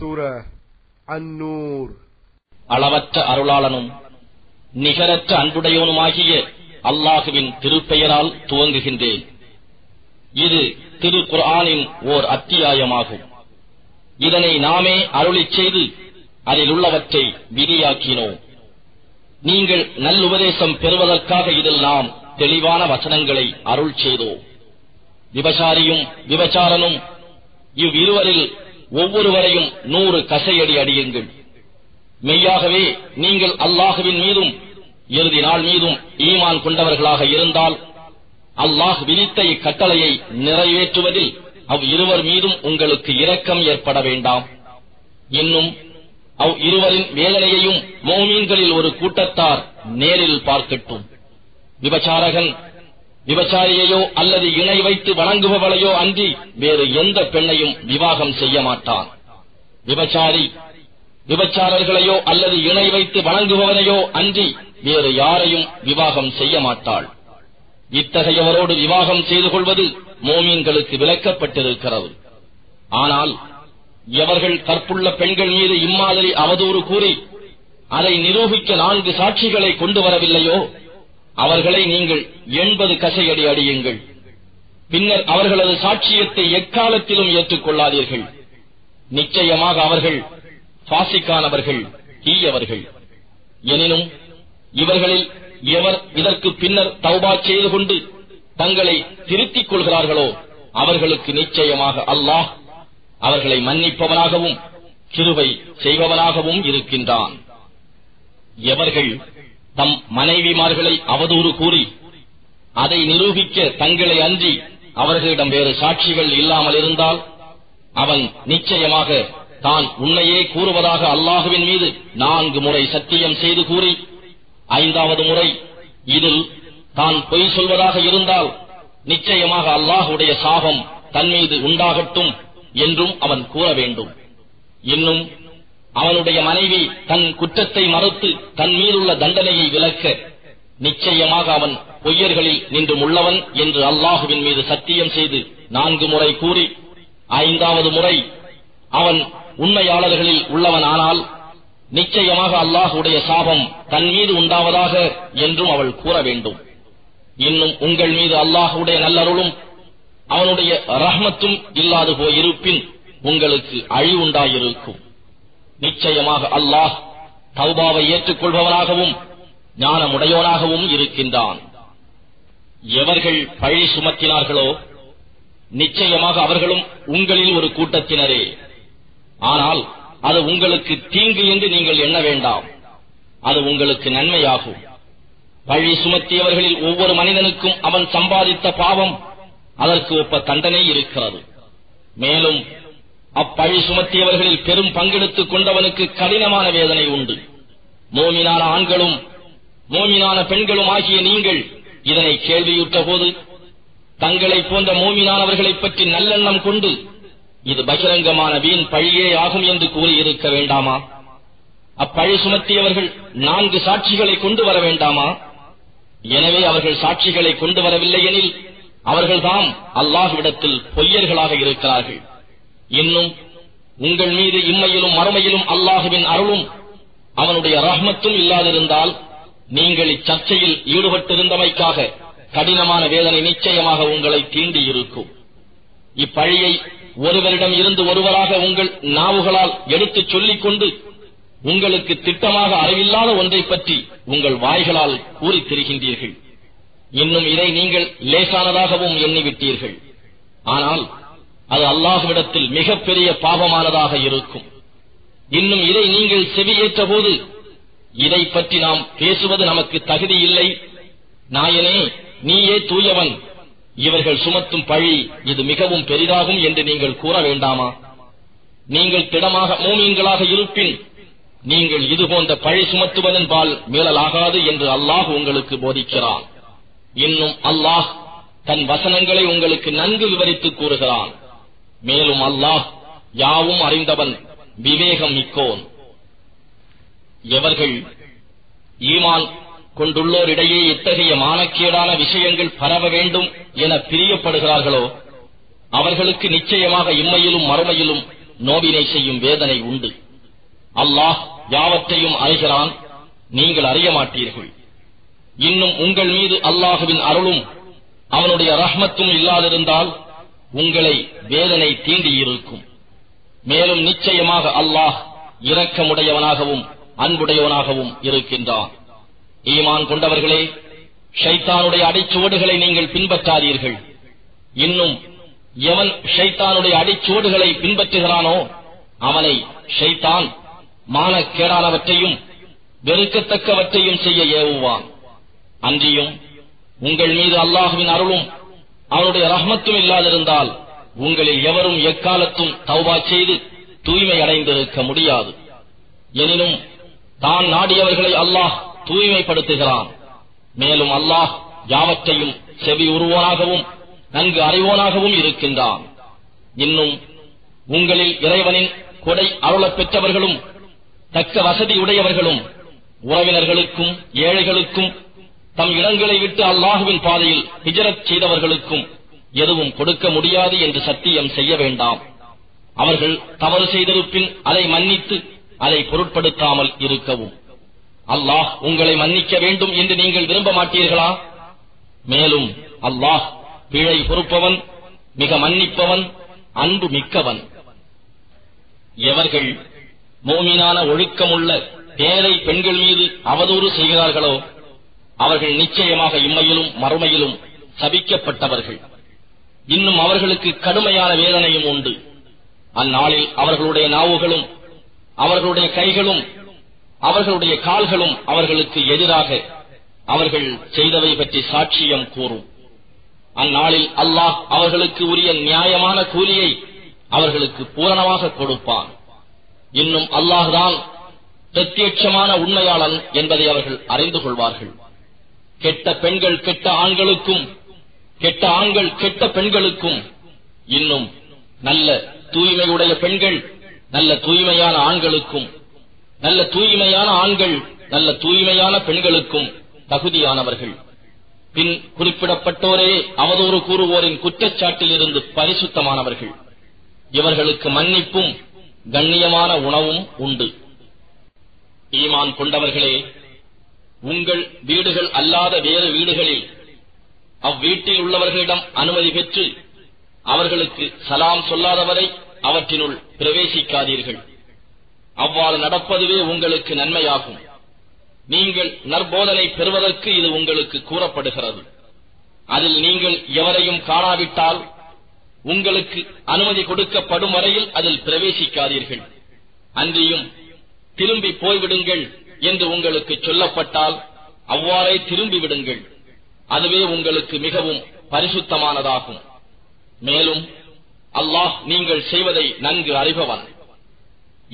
சூர அந்நூர் அளவற்ற அருளாளனும் நிகரற்ற அன்புடையவனுமாகிய அல்லாஹுவின் திருப்பெயரால் துவங்குகின்றேன். இது திரு குர்ஆனின் ஓர் அத்தியாயமாகும். இதனை நாமே அருளிச் செய்து அதில் உள்ளவற்றை விதியாக்கினோம். நீங்கள் நல்லுபதேசம் பெறுவதற்காக இதில் நாம் தெளிவான வசனங்களை அருள் செய்தோம். விபசாரியும் விபச்சாரனும் இவ்விருவரில் ஒவ்வொருவரையும் நூறு கசையடி அடியுங்கள். மெய்யாகவே நீங்கள் அல்லாஹுவின் மீதும் இறுதி நாள் மீதும் ஈமான் கொண்டவர்களாக இருந்தால் அல்லாஹ் விதித்த இக்கட்டளையை நிறைவேற்றுவதில் அவ் இருவர் மீதும் உங்களுக்கு இரக்கம் ஏற்பட வேண்டாம். இன்னும் அவ் இருவரின் வேதனையையும் மோமீன்களில் ஒரு கூட்டத்தார் நேரில் பார்க்கட்டும். விபச்சாரகன் விபச்சாரியையோ அல்லது இணை வைத்து வணங்குபவளையோ அன்றி வேறு எந்த பெண்ணையும் விவாகம் செய்ய மாட்டான். விபச்சாரி விபச்சாரர்களையோ அல்லது இணை வைத்து வணங்குபவனையோ அன்றி வேறு யாரையும் விவாகம் செய்ய மாட்டாள். இத்தகையவரோடு விவாகம் செய்து கொள்வது மோமீன்களுக்கு விலக்கப்பட்டிருக்கிறது ஆனால் எவர்கள் கற்புள்ள பெண்கள் மீது இம்மாதிரி அவதூறு கூறி அதை நிரூபிக்க நான்கு சாட்சிகளை கொண்டு வரவில்லையோ? அவர்களை நீங்கள் எண்பது கசையடி அடியுங்கள். பின்னர் அவர்களது சாட்சியத்தை எக்காலத்திலும் ஏற்றுக்கொள்ளாதீர்கள். நிச்சயமாக அவர்கள் பாசிக்கானவர்கள் தீயவர்கள். எனினும் இவர்களில் எவர் இதற்கு பின்னர் தௌபா செய்து கொண்டு தங்களை திருத்திக் கொள்கிறார்களோ அவர்களுக்கு நிச்சயமாக அல்லாஹ் அவர்களை மன்னிப்பவனாகவும் கிருவை செய்பவனாகவும் இருக்கின்றான். எவர்கள் தம் மனைவிமார்களை அவதூறு கூறி அதை நிரூபிக்க தங்களை அன்றி அவர்களிடம் வேறு சாட்சிகள் இல்லாமல் இருந்தால் அவன் நிச்சயமாக தான் உன்னையே கூறுவதாக அல்லாஹுவின் மீது நான்கு முறை சத்தியம் செய்து கூறி ஐந்தாவது முறை இதில் தான் பொய் சொல்வதாக இருந்தால் நிச்சயமாக அல்லாஹுடைய சாபம் தன் மீது உண்டாகட்டும் என்றும் அவன் கூற வேண்டும். இன்னும் அவனுடைய மனைவி தன் குற்றத்தை மறுத்து தன் மீதுள்ள தண்டனையை விலக்க நிச்சயமாக அவன் பொய்யர்களில் நின்றும் உள்ளவன் என்று அல்லாஹுவின் மீது சத்தியம் செய்து நான்கு முறை கூறி ஐந்தாவது முறை அவன் உண்மையாளர்களில் உள்ளவனானால் நிச்சயமாக அல்லாஹுடைய சாபம் தன் மீது உண்டாவதாக என்றும் அவள் கூற வேண்டும். இன்னும் உங்கள் மீது அல்லாஹுடைய நல்லருளும் அவனுடைய ரஹ்மத்தும் இல்லாது போயிருப்பின் உங்களுக்கு அழிவுண்டாயிருக்கும் நிச்சயமாக அல்லாஹ் தௌபாவை ஏற்றுக்கொள்பவனாகவும் ஞானமுடையோனாகவும் இருக்கின்றான். எவர்கள் பழி சுமத்தினார்களோ நிச்சயமாக அவர்களும் உங்களில் ஒரு கூட்டத்தினரே. ஆனால் அது உங்களுக்கு தீங்கு என்று நீங்கள் எண்ண வேண்டாம். அது உங்களுக்கு நன்மையாகும். பழி சுமத்தியவர்களில் ஒவ்வொரு மனிதனுக்கும் அவன் சம்பாதித்த பாவம் அதற்கு ஒப்ப தண்டனை இருக்கிறது. மேலும் அப்பழி சுமத்தியவர்களில் பெரும் பங்கெடுத்துக் கொண்டவனுக்கு கடினமான வேதனை உண்டு. மோமினான ஆண்களும் மோமினான பெண்களும் ஆகிய நீங்கள் இதனை கேள்வியுற்ற போது தங்களைப் போன்ற மோமினானவர்களைப் பற்றி நல்லெண்ணம் கொண்டு இது பகிரங்கமான வீண் பழியே ஆகும் என்று கூறியிருக்க வேண்டாமா? அப்பழி சுமத்தியவர்கள் நான்கு சாட்சிகளை கொண்டு வர வேண்டாமா? எனவே அவர்கள் சாட்சிகளை கொண்டு வரவில்லை எனில் அவர்கள்தாம் அல்லாஹ்விடத்தில் பொய்யர்களாக இருக்கிறார்கள். இன்னும் உங்கள் மீது இம்மையிலும் மறுமையிலும் அல்லாஹுவின் அருளும் அவனுடைய ரஹ்மத்தும் இல்லாதிருந்தால் நீங்கள் இச்சர்ச்சையில் ஈடுபட்டிருந்தமைக்காக கடினமான வேதனை நிச்சயமாக உங்களை தீண்டியிருக்கும் இப்பழியை ஒருவரிடம் இருந்து ஒருவராக உங்கள் நாவுகளால் எடுத்துச் சொல்லிக் கொண்டு உங்களுக்கு திட்டமாக அறிவில்லாத ஒன்றை பற்றி உங்கள் வாய்களால் கூறித் திரிகின்றீர்கள். இன்னும் இதை நீங்கள் லேசானதாகவும் எண்ணிவிட்டீர்கள். ஆனால் அது அல்லாஹுவிடத்தில் மிகப்பெரிய பாவமானதாக இருக்கும். இன்னும் இதை நீங்கள் செவியேற்ற போது இதை பற்றி நாம் பேசுவது நமக்கு தகுதி இல்லை. நாயனே நீயே தூயவன். இவர்கள் சுமத்தும் பழி இது மிகவும் பெரிதாகும் என்று நீங்கள் கூற வேண்டாமா? நீங்கள் திடமாக மூமீன்களாக இருப்பின் நீங்கள் இது போன்ற பழி சுமத்துவதன் பால் மீளலாகாது என்று அல்லாஹ் உங்களுக்கு போதிக்கிறான். இன்னும் அல்லாஹ் தன் வசனங்களை உங்களுக்கு நன்கு விவரித்துக் கூறுகிறான். மேலும் அல்லாஹ் யாவும் அறிந்தவன் விவேகம் மிக்கோன். எவர்கள் ஈமான் கொண்டுள்ளோரிடையே இத்தகைய மானக்கேடான விஷயங்கள் பரவ வேண்டும் என பிரியப்படுகிறார்களோ அவர்களுக்கு நிச்சயமாக இம்மையிலும் மறுமையிலும் நோவினை செய்யும் வேதனை உண்டு. அல்லாஹ் யாவற்றையும் அறிகிறான் நீங்கள் அறிய மாட்டீர்கள். இன்னும் உங்கள் மீது அல்லாஹுவின் அருளும் அவனுடைய ரஹ்மத்தும் இல்லாதிருந்தால் உங்களை வேதனை தீண்டியிருக்கும் மேலும் நிச்சயமாக அல்லாஹ் இரக்கமுடையவனாகவும் அன்புடையவனாகவும் இருக்கின்றான். ஈமான் கொண்டவர்களே ஷைத்தானுடைய அடிச்சுவடுகளை நீங்கள் பின்பற்றாதீர்கள். இன்னும் எவன் ஷைத்தானுடைய அடிச்சுவடுகளை பின்பற்றுகிறானோ அவனை ஷைத்தான் மானக்கேடானவற்றையும் வெறுக்கத்தக்கவற்றையும் செய்ய ஏவுவான். அன்றியும் உங்கள் மீது அல்லாஹுவின் அருளும் அவனுடைய ரஹ்மத்தும் இல்லாதிருந்தால் உங்களில் எவரும் எக்காலத்தும் தௌபா செய்து தூய்மை அடைந்திருக்க முடியாது. எனினும் தான் நாடியவர்களை அல்லாஹ் தூய்மைப்படுத்துகிறான். மேலும் அல்லாஹ் யாவற்றையும் செவி உருவனாகவும் நன்கு அறிவோனாகவும் இருக்கின்றான். இன்னும் உங்களில் இறைவனின் கொடை அருளப் பெற்றவர்களும் தக்க வசதி உடையவர்களும் உறவினர்களுக்கும் ஏழைகளுக்கும் தம் இடங்களை விட்டு அல்லாஹுவின் பாதையில் ஹிஜரத் செய்தவர்களுக்கும் எதுவும் கொடுக்க முடியாது என்று சத்தியம் செய்ய வேண்டாம். அவர்கள் தவறு செய்திருப்பின் அதை மன்னித்து அதை பொருட்படுத்தாமல் இருக்கவும். அல்லாஹ் உங்களை மன்னிக்க வேண்டும் என்று நீங்கள் விரும்ப மாட்டீர்களா? மேலும் அல்லாஹ் பிழை பொறுப்பவன் மிக மன்னிப்பவன் அன்பு மிக்கவன். எவர்கள் மோமினான ஒழுக்கமுள்ள பேரை பெண்கள் மீது அவதூறு செய்கிறார்களோ அவர்கள் நிச்சயமாக இம்மையிலும் மறுமையிலும் சபிக்கப்பட்டவர்கள். இன்னும் அவர்களுக்கு கடுமையான வேதனையும் உண்டு. அந்நாளில் அவர்களுடைய நாவுகளும் அவர்களுடைய கைகளும் அவர்களுடைய கால்களும் அவர்களுக்கு எதிராக அவர்கள் செய்தவை பற்றி சாட்சியம் கூறும். அந்நாளில் அல்லாஹ் அவர்களுக்கு உரிய நியாயமான கூலியை அவர்களுக்கு பூரணமாக கொடுப்பான். இன்னும் அல்லாஹ்தான் பிரத்யட்சமான உண்மையாளன் என்பதை அவர்கள் அறிந்து கொள்வார்கள். கெட்ட பெண்கள் கெட்ட ஆண்களுக்கும் கெட்ட ஆண்கள் கெட்ட பெண்களுக்கும் இன்னும் நல்ல தூய்மையுடைய பெண்கள் நல்ல தூய்மையான ஆண்களுக்கும் நல்ல தூய்மையான ஆண்கள் நல்ல தூய்மையான பெண்களுக்கும் தகுதியானவர்கள். பின் குறிப்பிடப்பட்டோரே அவதூறு கூறுவோரின் குற்றச்சாட்டில் இருந்து பரிசுத்தமானவர்கள். இவர்களுக்கு மன்னிப்பும் கண்ணியமான உணவும் உண்டு. ஈமான் கொண்டவர்களே உங்கள் வீடுகள் அல்லாத வேறு வீடுகளில் அவ்வீட்டில் உள்ளவர்களிடம் அனுமதி பெற்று அவர்களுக்கு சலாம் சொல்லாதவரை அவற்றினுள் பிரவேசிக்காதீர்கள். அவ்வாறு நடப்பதுவே உங்களுக்கு நன்மையாகும். நீங்கள் நற்போதனை பெறுவதற்கு இது உங்களுக்கு கூறப்படுகிறது. அதில் நீங்கள் எவரையும் காணாவிட்டால் உங்களுக்கு அனுமதி கொடுக்கப்படும் வரையில் அதில் பிரவேசிக்காதீர்கள். அன்றியும் திரும்பி போய்விடுங்கள். என்று உங்களுக்கு சொல்லப்பட்டால் அவ்வாறே திரும்பி விடுங்கள் அதுவே உங்களுக்கு மிகவும் பரிசுத்தமானதாகும். மேலும் அல்லாஹ் நீங்கள் செய்வதை நன்கு அறிபவன்.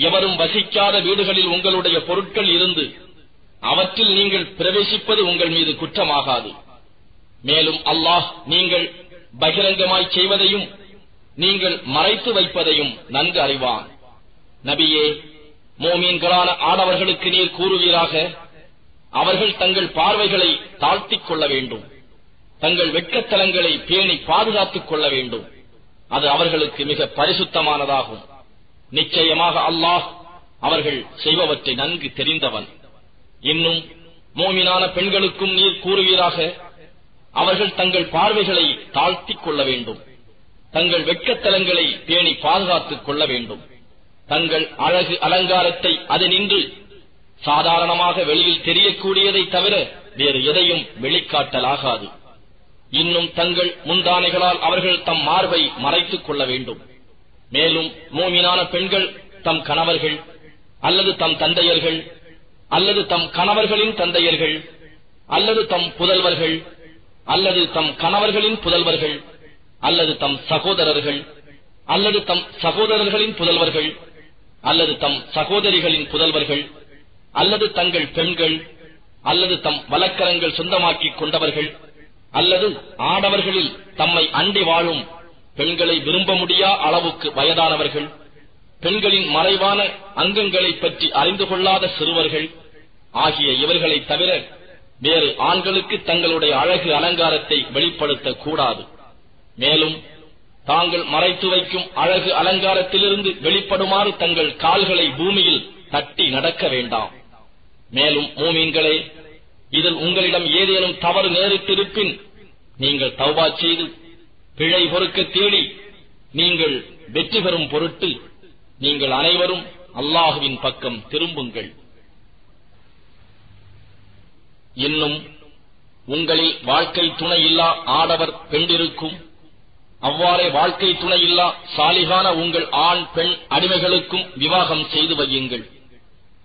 எவரும் வசிக்காத வீடுகளில் உங்களுடைய பொருட்கள் இருந்து அவற்றில் நீங்கள் பிரவேசிப்பது உங்கள் மீது குற்றமாகாது. மேலும் அல்லாஹ் நீங்கள் பகிரங்கமாய் செய்வதையும் நீங்கள் மறைத்து வைப்பதையும் நன்கு அறிவான். நபியே மோமீன்களான ஆடவர்களுக்கு நீர் கூறுவீராக. அவர்கள் தங்கள் பார்வைகளை தாழ்த்திக் கொள்ள வேண்டும். தங்கள் வெட்கத்தலங்களை பேணி பாதுகாத்துக் கொள்ள வேண்டும். அது அவர்களுக்கு மிக பரிசுத்தமானதாகும். நிச்சயமாக அல்லாஹ் அவர்கள் செய்பவற்றை நன்கு தெரிந்தவன். இன்னும் மோமினான பெண்களுக்கும் நீர் கூறுவீராக. அவர்கள் தங்கள் பார்வைகளை தாழ்த்திக் கொள்ள வேண்டும். தங்கள் வெட்கத்தலங்களை பேணி பாதுகாத்துக் கொள்ள வேண்டும். தங்கள் அழகு அலங்காரத்தை அது நின்று சாதாரணமாக வெளியில் தெரியக்கூடியதை தவிர வேறு எதையும் வெளிக்காட்டலாகாது. இன்னும் தங்கள் முந்தானைகளால் அவர்கள் தம் மார்பை மறைத்துக் கொள்ள வேண்டும். மேலும் மூமினான பெண்கள் தம் கணவர்கள் அல்லது தம் தந்தையர்கள் அல்லது தம் கணவர்களின் தந்தையர்கள் அல்லது தம் புதல்வர்கள் அல்லது தம் கணவர்களின் புதல்வர்கள் அல்லது தம் சகோதரர்கள் அல்லது தம் சகோதரர்களின் புதல்வர்கள் அல்லது தம் சகோதரிகளின் புதல்வர்கள் அல்லது தங்கள் பெண்கள் அல்லது தம் வழக்கரங்கள் சொந்தமாக்கிக் கொண்டவர்கள் அல்லது ஆடவர்களில் தம்மை அண்டி வாழும் பெண்களை விரும்ப முடியா அளவுக்கு வயதானவர்கள் பெண்களின் மறைவான அங்கங்களை பற்றி அறிந்து கொள்ளாத சிறுவர்கள் ஆகிய இவர்களை தவிர வேறு ஆண்களுக்கு தங்களுடைய அழகு அலங்காரத்தை வெளிப்படுத்தக் கூடாது மேலும் தாங்கள் மறைத்து வைக்கும் அழகு அலங்காரத்திலிருந்து வெளிப்படுமாறு தங்கள் கால்களை பூமியில் தட்டி நடக்க வேண்டாம். மேலும் மூமீன்களே இதில் உங்களிடம் ஏதேனும் தவறு நேரிட்டிருப்பின் நீங்கள் தௌபா செய்து பிழை பொறுக்க தேடி நீங்கள் வெற்றி பெறும் பொருட்டு நீங்கள் அனைவரும் அல்லாஹுவின் பக்கம் திரும்புங்கள். இன்னும் உங்களில் வாழ்க்கை துணை இல்லா ஆடவர் பெண்டிருக்கும் அவ்வாறே வாழ்க்கை துணை இல்லா சாலிகான உங்கள் ஆண் பெண் அடிமைகளுக்கும் விவாகம் செய்து வையுங்கள்.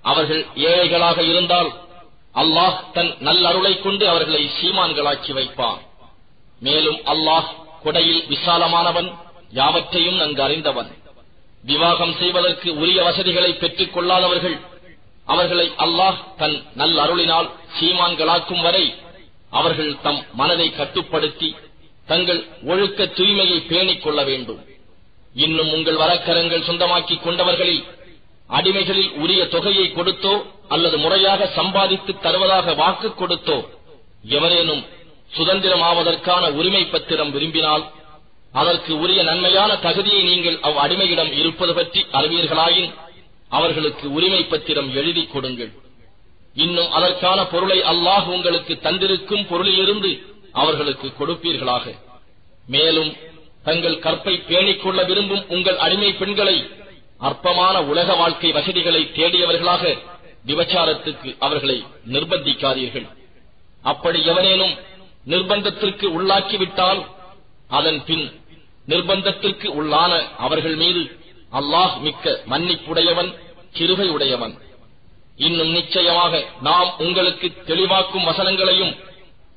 அவர்கள் ஏழைகளாக இருந்தால் அல்லாஹ் தன் நல்லருளைக் கொண்டு அவர்களை சீமான்களாக்கி வைப்பான். மேலும் அல்லாஹ் கொடையில் விசாலமானவன் யாவற்றையும் நன்கு அறிந்தவன். விவாகம் செய்வதற்கு உரிய வசதிகளை பெற்றுக் கொள்ளாதவர்கள் அவர்களை அல்லாஹ் தன் நல்லருளினால் சீமான்களாக்கும் வரை அவர்கள் தம் மனதை கட்டுப்படுத்தி தங்கள் ஒழுக்க தூய்மையை பேணிக் கொள்ள வேண்டும். இன்னும் உங்கள் வரக்கரங்கள் சொந்தமாக்கிக் கொண்டவர்களில் அடிமைகளில் உரிய தொகையை கொடுத்தோ அல்லது முறையாக சம்பாதித்து தருவதாக வாக்கு கொடுத்தோ எவரேனும் சுதந்திரமாவதற்கான உரிமை பத்திரம் விரும்பினால் அதற்கு உரிய நன்மையான தகுதியை நீங்கள் அவ் அடிமையிடம் இருப்பது பற்றி அறிவீர்களாயின் அவர்களுக்கு உரிமை பத்திரம் எழுதி கொடுங்கள். இன்னும் அதற்கான பொருளை அல்லாஹ் உங்களுக்கு தந்திருக்கும் பொருளிலிருந்து அவர்களுக்கு கொடுப்பீர்களாக. மேலும் தங்கள் கற்பை பேணிக்கொள்ள விரும்பும் உங்கள் அடிமை பெண்களை அற்பமான உலக வாழ்க்கை வசதிகளை தேடியவர்களாக விபச்சாரத்துக்கு அவர்களை நிர்பந்திக்காதீர்கள். அப்படி எவனேனும் நிர்பந்தத்திற்கு உள்ளாக்கிவிட்டால் அதன் பின் நிர்பந்தத்திற்கு உள்ளான அவர்கள் மீது அல்லாஹ் மிக்க மன்னிப்புடையவன் கிருகை உடையவன் இன்னும் நிச்சயமாக நாம் உங்களுக்கு தெளிவாக்கும் வசனங்களையும்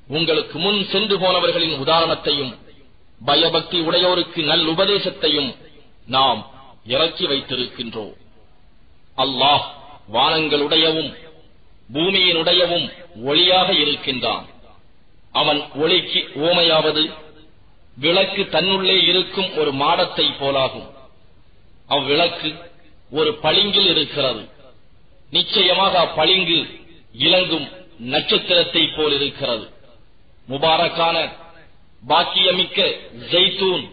உங்களுக்கு முன் சென்று போனவர்களின் உதாரணத்தையும் பயபக்தி உடையோருக்கு நல்லுபதேசத்தையும் நாம் இறக்கி வைத்திருக்கின்றோம். அல்லாஹ் வானங்களுடையவும் பூமியினுடையவும் ஒளியாக இருக்கின்றான். அவன் ஒளிக்கு ஓமையாவது விளக்கு தன்னுள்ளே இருக்கும் ஒரு மாடத்தை போலாகும். அவ்விளக்கு ஒரு பளிங்கில் இருக்கிறது. நிச்சயமாக அப்பளிங்கு இலங்கும் நட்சத்திரத்தை போல் இருக்கிறது முபாரக்கான பாக்கியமிக்க ஜெய்தூன்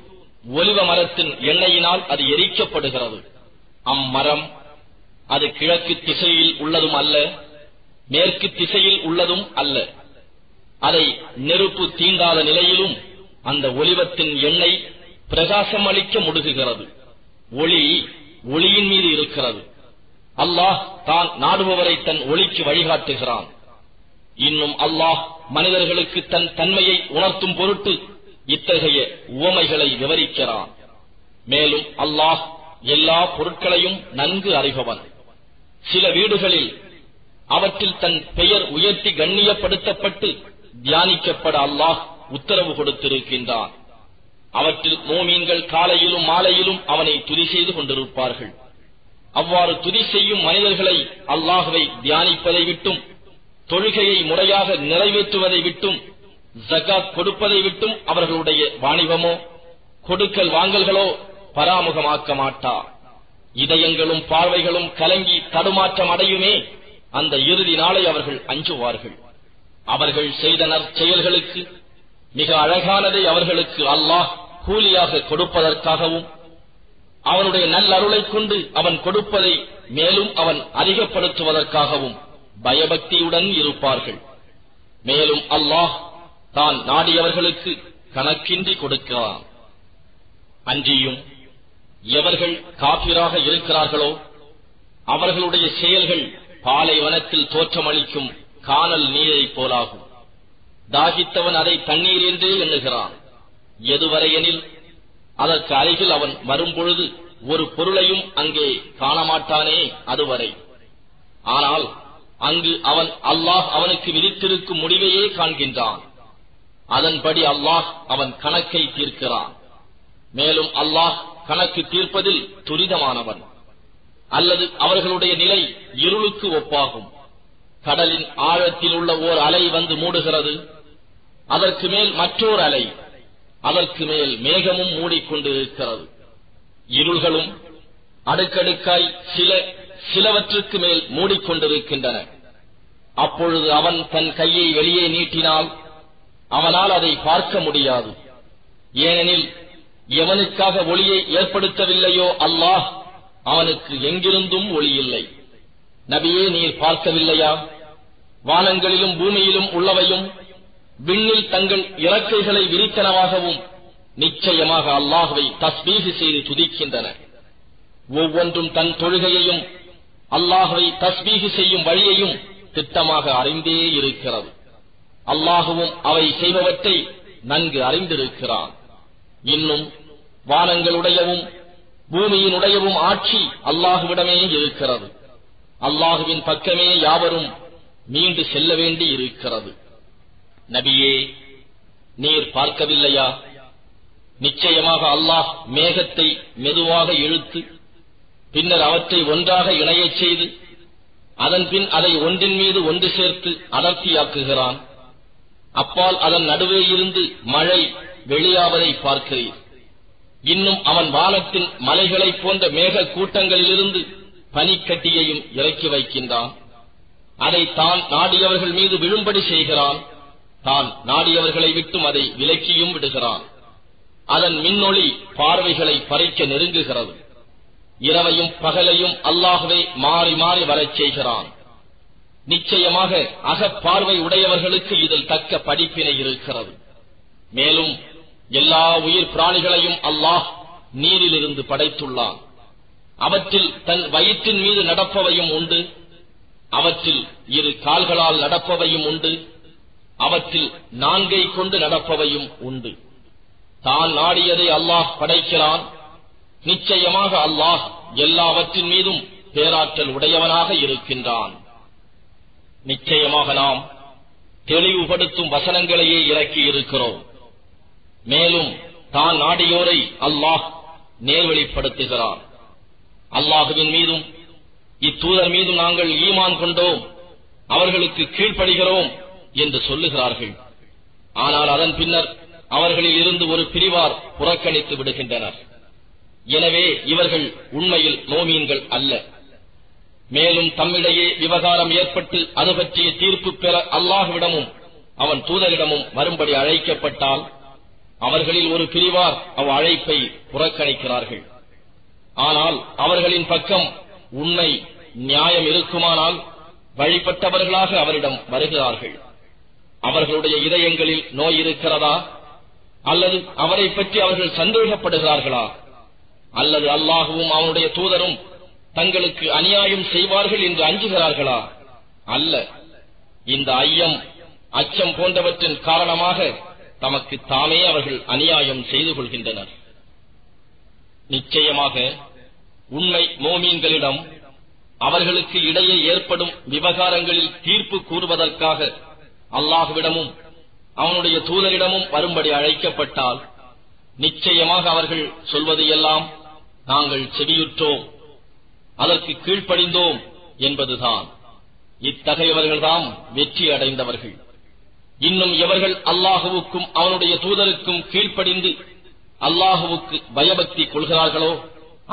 ஒலிவ மரத்தின் எண்ணெயினால் அது எரிக்கப்படுகிறது. அம்மரம் அது கிழக்கு திசையில் உள்ளதும் அல்ல மேற்கு திசையில் உள்ளதும் அல்ல. அதை நெருப்பு தீண்டாத நிலையிலும் அந்த ஒலிவத்தின் எண்ணெய் பிரகாசம் அளிக்க முடுகுகிறது. ஒளி ஒளியின் மீது இருக்கிறது. அல்லாஹ் தான் நாடுபவரை தன் ஒளிக்கு வழிகாட்டுகிறான். இன்னும் அல்லாஹ் மனிதர்களுக்கு தன் தன்மையை உணர்த்தும் பொருட்டு இத்தகைய உவமைகளை விவரிக்கிறான். மேலும் அல்லாஹ் எல்லா பொருட்களையும் நன்கு அறிபவன். சில வீடுகளில் அவற்றில் தன் பெயர் உயர்த்தி கண்ணியப்படுத்தப்பட்டு தியானிக்கப்பட அல்லாஹ் உத்தரவு கொடுத்திருக்கின்றான். அவற்றில் மோமீன்கள் காலையிலும் மாலையிலும் அவனை துதி செய்து கொண்டிருப்பார்கள். அவ்வாறு துதி செய்யும் மனிதர்களை அல்லாஹுவை தியானிப்பதை விட்டும் தொழுகையை முறையாக நிறைவேற்றுவதை விட்டும் ஜகாத் கொடுப்பதை விட்டும் அவர்களுடைய வாணிபமோ கொடுக்கல் வாங்கல்களோ பராமுகமாக்க மாட்டா. இதயங்களும் பார்வைகளும் கலங்கி தடுமாற்றம் அடையுமே அந்த இறுதி நாளை அவர்கள் அஞ்சுவார்கள். அவர்கள் செய்தனர் செயல்களுக்கு மிக அழகானதை அவர்களுக்கு அல்லாஹ் கூலியாக கொடுப்பதற்காகவும் அவனுடைய நல்லருளைக் கொண்டு அவன் கொடுப்பதை மேலும் அவன் அதிகப்படுத்துவதற்காகவும் பயபக்தியுடன் இருப்பார்கள். மேலும் அல்லாஹ் தான் நாடியவர்களுக்கு கணக்கின்றி கொடுக்கிறான். அன்றியும் எவர்கள் காபிராக இருக்கிறார்களோ அவர்களுடைய செயல்கள் பாலைவனத்தில் தோற்றமளிக்கும் காணல் நீரைப் போலாகும். தாகித்தவன் அதை தண்ணீர் என்றே எண்ணுகிறான். எதுவரையெனில் அதற்கு அருகில் அவன் வரும்பொழுது ஒரு பொருளையும் அங்கே காணமாட்டானே அதுவரை. ஆனால் அங்கு அவன் அல்லாஹ் அவனுக்கு விதித்திருக்கும் முடிவையே காண்கின்றான். அதன்படி அல்லாஹ் அவன் கணக்கை தீர்க்கிறான். மேலும் அல்லாஹ் கணக்கு தீர்ப்பதில் துரிதமானவன். அல்லது அவர்களுடைய நிலை இருளுக்கு ஒப்பாகும். கடலின் ஆழத்தில் உள்ள ஓர் அலை வந்து மூடுகிறது. அதற்கு மேல் மற்றோர் அலை. அதற்கு மேல் மேகமும் மூடிக்கொண்டிருக்கிறது இருள்களும் அடுக்கடுக்காய் சில சிலவற்றுக்கு மேல் மூடிக்கொண்டிருக்கின்றன. அப்பொழுது அவன் தன் கையை வெளியே நீட்டினால் அவனால் அதை பார்க்க முடியாது. ஏனெனில் எவனுக்காக ஒளியை ஏற்படுத்தவில்லையோ அல்லாஹ் அவனுக்கு எங்கிருந்தும் ஒளி இல்லை நபியே நீர் பார்க்கவில்லையா? வானங்களிலும் பூமியிலும் உள்ளவையும் விண்ணில் தங்கள் இறக்கைகளை விரித்தனவாகவும் நிச்சயமாக அல்லாஹுவை தஸ்பீகு செய்து துதிக்கின்றன. ஒவ்வொன்றும் தன் தொழுகையையும் அல்லாஹுவை தஸ்பீகு செய்யும் வழியையும் திட்டமாக அறிந்தே இருக்கிறது. அல்லாஹுவும் அவை செய்பவற்றை நன்கு அறிந்திருக்கிறான். இன்னும் வானங்களுடையவும் பூமியினுடையவும் ஆட்சி அல்லாஹுவிடமே இருக்கிறது. அல்லாஹுவின் பக்கமே யாவரும் மீண்டு செல்ல வேண்டி இருக்கிறது. நபியே நீர் பார்க்கவில்லையா? நிச்சயமாக அல்லாஹ் மேகத்தை மெதுவாக இழுத்து பின்னர் அவற்றை ஒன்றாக இணையச் செய்து அதன் பின் அதை ஒன்றின் மீது ஒன்று சேர்த்து அடர்த்தியாக்குகிறான். அப்பால் அதன் நடுவே இருந்து மழை வெளியாவதை பார்க்கிறீர். இன்னும் அவன் வானத்தின் மலைகளைப் போன்ற மேக கூட்டங்களிலிருந்து பனிக்கட்டியையும் இறக்கி வைக்கின்றான். அதை தான் நாடியவர்கள் மீது விழும்படி செய்கிறான். தான் நாடியவர்களை விட்டும் அதை விலக்கியும் விடுகிறான். அதன் மின்னொளி பார்வைகளை பறிக்க நெருங்குகிறது. இரவையும் பகலையும் அல்லாகவே மாறி மாறி வரச் செய்கிறான். நிச்சயமாக அகப்பார்வை உடையவர்களுக்கு இதில் தக்க படிப்பினை இருக்கிறது. மேலும் எல்லா உயிர் பிராணிகளையும் அல்லாஹ் நீரிலிருந்து படைத்துள்ளான். அவற்றில் தன் வயிற்றின் மீது நடப்பவையும் உண்டு. அவற்றில் இரு கால்களால் நடப்பவையும் உண்டு. அவற்றில் நான்கை கொண்டு நடப்பவையும் உண்டு. தான் நாடியதை அல்லாஹ் படைக்கிறான். நிச்சயமாக அல்லாஹ் எல்லாவற்றின் மீதும் பேராற்றல் உடையவனாக இருக்கின்றான். நிச்சயமாக நாம் தெளிவுபடுத்தும் வசனங்களையே இறக்கி இருக்கிறோம். மேலும் தான் நாடியோரை அல்லாஹ் நேர்வழிப்படுத்துகிறான். அல்லாஹுவின் மீதும் இத்தூதர் மீதும் நாங்கள் ஈமான் கொண்டோம் அவர்களுக்கு கீழ்ப்படுகிறோம் என்று சொல்லுகிறார்கள். ஆனால் அதன் பின்னர் அவர்களில் இருந்து ஒரு பிரிவார் புறக்கணித்து விடுகின்றனர். எனவே இவர்கள் உண்மையில் நோமீன்கள் அல்ல. மேலும் தம்மிடையே விவகாரம் ஏற்பட்டு அது பற்றிய தீர்ப்பு பெற அல்லாஹுவிடமும் அவன் தூதரிடமும் வரும்படி அழைக்கப்பட்டால் அவர்களில் ஒரு பிரிவார் அவ் அழைப்பை புறக்கணிக்கிறார்கள். ஆனால் அவர்களின் பக்கம் உண்மை நியாயம் இருக்குமானால் வழிபட்டவர்களாக அவரிடம் வருகிறார்கள். அவர்களுடைய இதயங்களில் நோய் இருக்கிறதா? அல்லது அவரை பற்றி அவர்கள் சந்தேகப்படுகிறார்களா? அல்லது அல்லாஹுவும் அவனுடைய தூதரும் தங்களுக்கு அநியாயம் செய்வார்கள் என்று அஞ்சுகிறார்களா? அல்ல. இந்த ஐயம் அச்சம் போன்றவற்றின் காரணமாக தமக்கு தாமே அவர்கள் அநியாயம் செய்து கொள்கின்றனர். நிச்சயமாக உண்மை மோமீன்களிடம் அவர்களுக்கு இடையே ஏற்படும் விவகாரங்களில் தீர்ப்பு கூறுவதற்காக அல்லாஹுவிடமும் அவனுடைய தூதரிடமும் வரும்படி அழைக்கப்பட்டால் நிச்சயமாக அவர்கள் சொல்வது எல்லாம் நாங்கள் செவியுற்றோம். அதற்கு கீழ்ப்படிந்தோம் என்பதுதான். இத்தகையவர்கள்தான் வெற்றி அடைந்தவர்கள். இன்னும் எவர்கள் அல்லாஹுவுக்கும் அவனுடைய தூதருக்கும் கீழ்ப்படிந்து அல்லாஹுவுக்கு பயபக்தி கொள்கிறார்களோ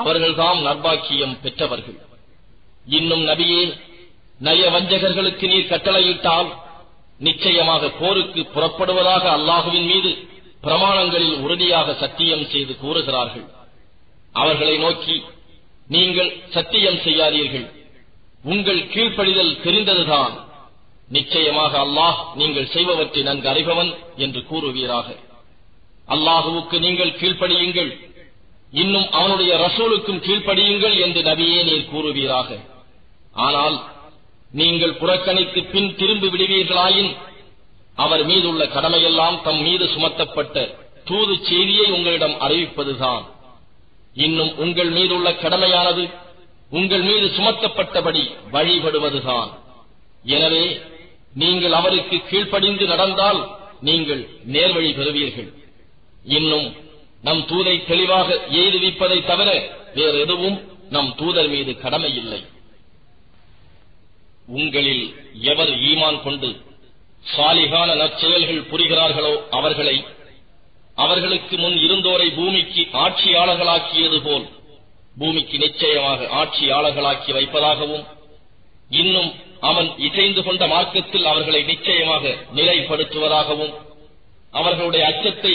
அவர்கள்தாம் நர்பாக்கியம் பெற்றவர்கள். இன்னும் நபியே நய வஞ்சகர்களுக்கு நீர் கட்டளையிட்டால் நிச்சயமாக போருக்கு புறப்படுவதாக அல்லாஹுவின் மீது பிரமாணங்களில் உறுதியாக சத்தியம் செய்து கூறுகிறார்கள். அவர்களை நோக்கி நீங்கள் சத்தியம் செய்யாதீர்கள். உங்கள் கீழ்ப்படிதல் தெரிந்ததுதான். நிச்சயமாக அல்லாஹ் நீங்கள் செய்பவற்றை நன்கு அறிபவன் என்று கூறுவீராக. அல்லாஹுவுக்கு நீங்கள் கீழ்ப்படியுங்கள். இன்னும் அவனுடைய ரசூலுக்கும் கீழ்ப்படியுங்கள் என்று நபியே நீர் கூறுவீராக. ஆனால் நீங்கள் புறக்கணித்து பின் திரும்பி விடுவீர்களாயின் அவர் மீதுள்ள கடமையெல்லாம் தம் மீது சுமத்தப்பட்ட தூது செய்தியை உங்களிடம் அறிவிப்பதுதான். இன்னும் உங்கள் மீதுள்ள கடமையானது உங்கள் மீது சுமத்தப்பட்டபடி வழிபடுவதுதான். எனவே நீங்கள் அவருக்கு கீழ்ப்படிந்து நடந்தால் நீங்கள் நேர்வழி பெறுவீர்கள். இன்னும் நம் தூதை தெளிவாக எய்துவிப்பதை தவிர வேறு எதுவும் நம் தூதர் மீது கடமை இல்லை உங்களில் எவர் ஈமான் கொண்டு சாலிகான நற்செயல்கள் புரிகிறார்களோ அவர்களை அவர்களுக்கு முன் இருந்தோரை பூமிக்கு ஆட்சியாளர்களாக்கியது போல் பூமிக்கு நிச்சயமாக ஆட்சியாளர்களாக்கி வைப்பதாகவும் இன்னும் அவன் இசைந்து கொண்ட மார்க்கத்தில் அவர்களை நிச்சயமாக நிலைப்படுத்துவதாகவும் அவர்களுடைய அச்சத்தை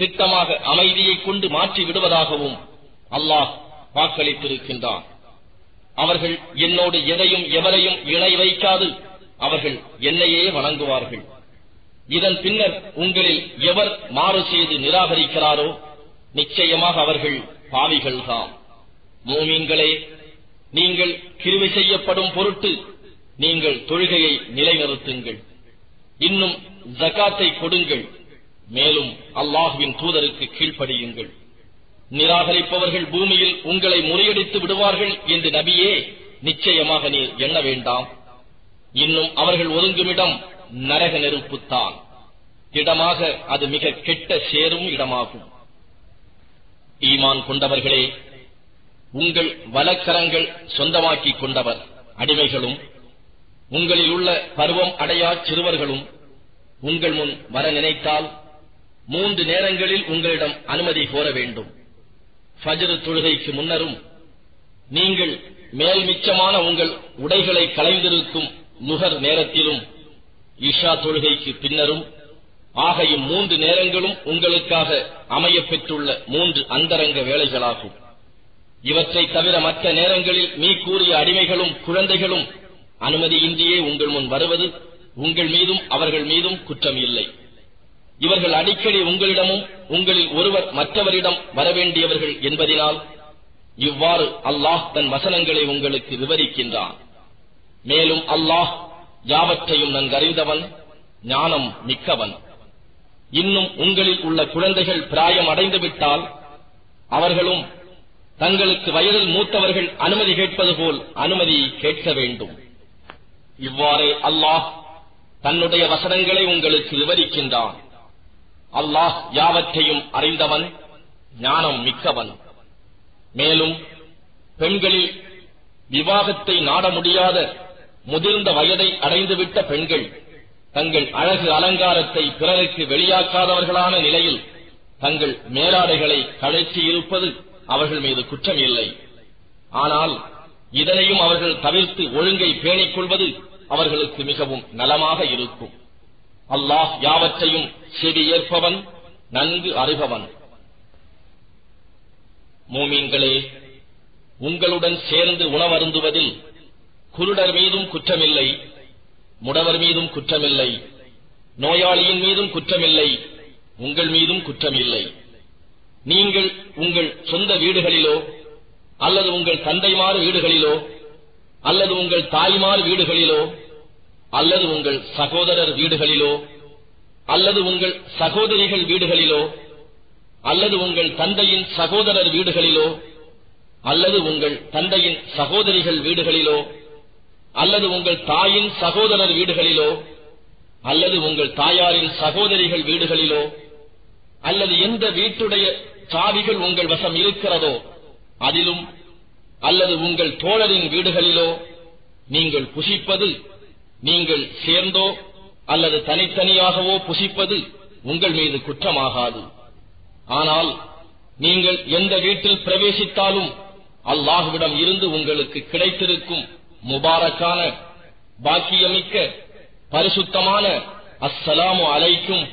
திட்டமாக அமைதியை கொண்டு மாற்றி விடுவதாகவும் அல்லாஹ் வாக்களித்திருக்கின்றான். அவர்கள் என்னோடு எதையும் எவரையும் இணை வைக்காது அவர்கள் என்னையே வணங்குவார்கள். இதன் பின்னர் உங்களில் எவர் மாறு செய்து நிராகரிக்கிறாரோ நிச்சயமாக அவர்கள் பாவிகள்தாம் மூமீன்களே நீங்கள் கிருவி செய்யப்படும் பொருட்டு நீங்கள் தொழுகையை நிலைநிறுத்துங்கள். இன்னும் ஜகாத்தை கொடுங்கள். மேலும் அல்லாஹுவின் தூதருக்கு கீழ்ப்படியுங்கள். நிராகரிப்பவர்கள் பூமியில் உங்களை முறியடித்து விடுவார்கள் என்று நபியே நிச்சயமாக நீர் எண்ண வேண்டாம். இன்னும் அவர்கள் ஒதுங்குமிடம் நரக நெருப்புத்தான் இடமாக அது மிக கெட்ட சேரும் இடமாகும். ஈமான் கொண்டவர்களே உங்கள் வலக்கரங்கள் சொந்தமாக்கிக் கொண்டவர் அடிமைகளும் உங்களில் உள்ள பருவம் அடையா சிறுவர்களும் உங்கள் முன் வர நினைத்தால் மூன்று நேரங்களில் உங்களிடம் அனுமதி கோர வேண்டும். ஃபஜ்ரு தொழுகைக்கு முன்னரும் நீங்கள் மேல் மிச்சமான உங்கள் உடைகளை கலைந்திருக்கும் நுகர் நேரத்திலும் இஷா தொழுகைக்கு பின்னரும் ஆக மூன்று நேரங்களும் உங்களுக்காக அமையப்பெற்றுள்ள மூன்று அந்தரங்க வேலைகளாகும். இவற்றை தவிர மற்ற நேரங்களில் மீ கூறிய அடிமைகளும் குழந்தைகளும் அனுமதியின்றியே உங்கள் முன் வருவது உங்கள் மீதும் அவர்கள் மீதும் குற்றம் இல்லை இவர்கள் அடிக்கடி உங்களிடமும் உங்களில் ஒருவர் மற்றவரிடம் வரவேண்டியவர்கள் என்பதினால் இவ்வாறு அல்லாஹ் தன் வசனங்களை உங்களுக்கு விவரிக்கின்றான். மேலும் அல்லாஹ் யாவற்றையும் நன்கறிந்தவன் ஞானம் மிக்கவன். இன்னும் உங்களில் உள்ள குழந்தைகள் பிராயம் அடைந்துவிட்டால் அவர்களும் தங்களுக்கு வயதில் மூத்தவர்கள் அனுமதி கேட்பது போல் அனுமதி கேட்க வேண்டும். இவ்வாறே அல்லாஹ் தன்னுடைய வசனங்களை உங்களுக்கு விவரிக்கின்றான். அல்லாஹ் யாவற்றையும் அறிந்தவன் ஞானம் மிக்கவன். மேலும் பெண்களில் விவாகத்தை நாட முடியாத முதிர்ந்த வயதை அடைந்துவிட்ட பெண்கள் தங்கள் அழகு அலங்காரத்தை பிறருக்கு வெளியாக்காதவர்களான நிலையில் தங்கள் மேலாடைகளை கழற்றி இருப்பது அவர்கள் மீது குற்றம் இல்லை ஆனால் இதனையும் அவர்கள் தவிர்த்து ஒழுங்கை பேணிக் கொள்வது அவர்களுக்கு மிகவும் நலமாக இருக்கும். அல்லாஹ் யாவற்றையும் செவி ஏற்பவன் நன்கு அறிபவன். மூமீன்களே உங்களுடன் சேர்ந்து உணவருந்துவதில் குருடர் மீதும் குற்றமில்லை முடவர் மீதும் குற்றமில்லை நோயாளியின் மீதும் குற்றமில்லை உங்கள் மீதும் குற்றமில்லை. நீங்கள் உங்கள் சொந்த வீடுகளிலோ அல்லது உங்கள் தந்தைமார் வீடுகளிலோ அல்லது உங்கள் தாய்மார் வீடுகளிலோ அல்லது உங்கள் சகோதரர் வீடுகளிலோ அல்லது உங்கள் சகோதரிகள் வீடுகளிலோ அல்லது உங்கள் தந்தையின் சகோதரர் வீடுகளிலோ அல்லது உங்கள் தந்தையின் சகோதரிகள் வீடுகளிலோ அல்லது உங்கள் தாயின் சகோதரர் வீடுகளிலோ அல்லது உங்கள் தாயாரின் சகோதரிகள் வீடுகளிலோ அல்லது எந்த வீட்டுடைய சாவிகள் உங்கள் வசம் இருக்கிறதோ அதிலும் அல்லது உங்கள் தோழரின் வீடுகளிலோ நீங்கள் புசிப்பது நீங்கள் சேர்ந்தோ அல்லது தனித்தனியாகவோ புசிப்பது உங்கள் மீது குற்றமாகாது. ஆனால் நீங்கள் எந்த வீட்டில் பிரவேசித்தாலும் அல்லாஹுவிடம் இருந்து உங்களுக்கு கிடைத்திருக்கும் முபாரக்கான பாக்கியமிக்க பரிசுத்தமான அஸ்ஸலாமு அலைக்கும்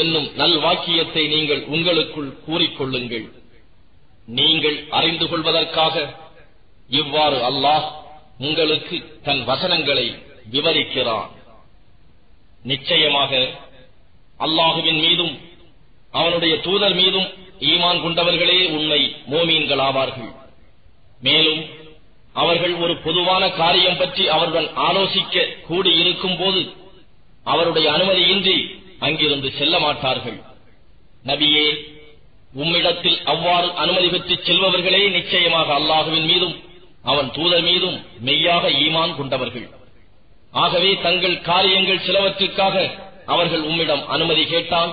என்னும் நல்வாக்கியத்தை நீங்கள் உங்களுக்குள் கூறிக்கொள்ளுங்கள். நீங்கள் அறிந்து கொள்வதற்காக இவ்வாறு அல்லாஹ் உங்களுக்கு தன் வசனங்களை விவரிக்கிறான். நிச்சயமாக அல்லாஹுவின் மீதும் அவனுடைய தூதர் மீதும் ஈமான் கொண்டவர்களே உண்மை மோமீன்களாவார்கள். மேலும் அவர்கள் ஒரு பொதுவான காரியம் பற்றி அவர்கள் ஆலோசிக்க கூடியிருக்கும் போது அவருடைய அனுமதியின்றி அங்கிருந்து செல்ல மாட்டார்கள். நபியே உம்மிடத்தில் அவ்வாறு அனுமதி பெற்று செல்பவர்களே நிச்சயமாக அல்லாஹுவின் மீதும் அவன் தூதர் மீதும் மெய்யாக ஈமான் கொண்டவர்கள். ஆகவே தங்கள் காரியங்கள் சிலவற்றிற்காக அவர்கள் உம்மிடம் அனுமதி கேட்டால்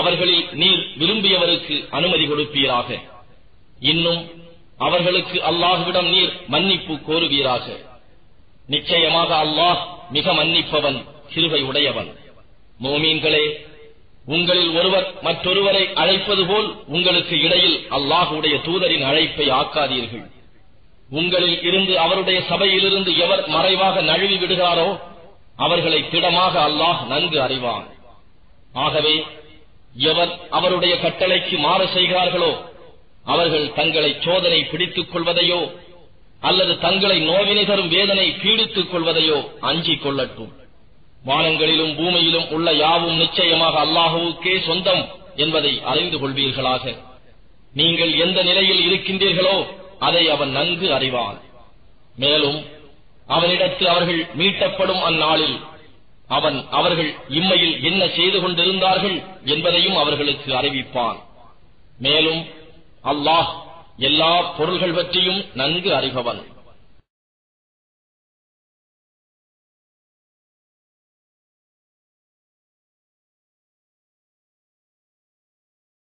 அவர்களில் நீர் விரும்பியவருக்கு அனுமதி கொடுப்பீராக. இன்னும் அவர்களுக்கு அல்லாஹுவிடம் நீர் மன்னிப்பு கோருவீராக. நிச்சயமாக அல்லாஹ் மிக மன்னிப்பவன் கிருவை உடையவன் மோமீன்களே உங்களில் ஒருவர் மற்றொருவரை அழைப்பது போல் உங்களுக்கு இடையில் அல்லாஹுடைய தூதரின் அழைப்பை ஆக்காதீர்கள். உங்களில் இருந்து அவருடைய சபையிலிருந்து எவர் மறைவாக நழுவி விடுகிறாரோ அவர்களை திடமாக அல்லாஹ் நன்கு அறிவான். ஆகவே எவர் அவருடைய கட்டளைக்கு மாறு செய்கிறார்களோ அவர்கள் தங்களை சோதனை பிடித்துக் கொள்வதையோ அல்லது தங்களை நோவினை தரும் வேதனை பீடித்துக் கொள்வதையோ அஞ்சிக் கொள்ளட்டும். வானங்களிலும் பூமியிலும் உள்ள யாவும் நிச்சயமாக அல்லாஹுவுக்கே சொந்தம் என்பதை அறிந்து கொள்வீர்களாக. நீங்கள் எந்த நிலையில் இருக்கின்றீர்களோ அதை அவன் நன்கு அறிவான். மேலும் அவனிடத்து அவர்கள் மீட்டப்படும் அந்நாளில் அவன் அவர்கள் இம்மையில் என்ன செய்து கொண்டிருந்தார்கள் என்பதையும் அவர்களுக்கு அறிவிப்பான். மேலும் அல்லாஹ் எல்லா பொருள்கள் பற்றியும் நன்கு அறிபவன்.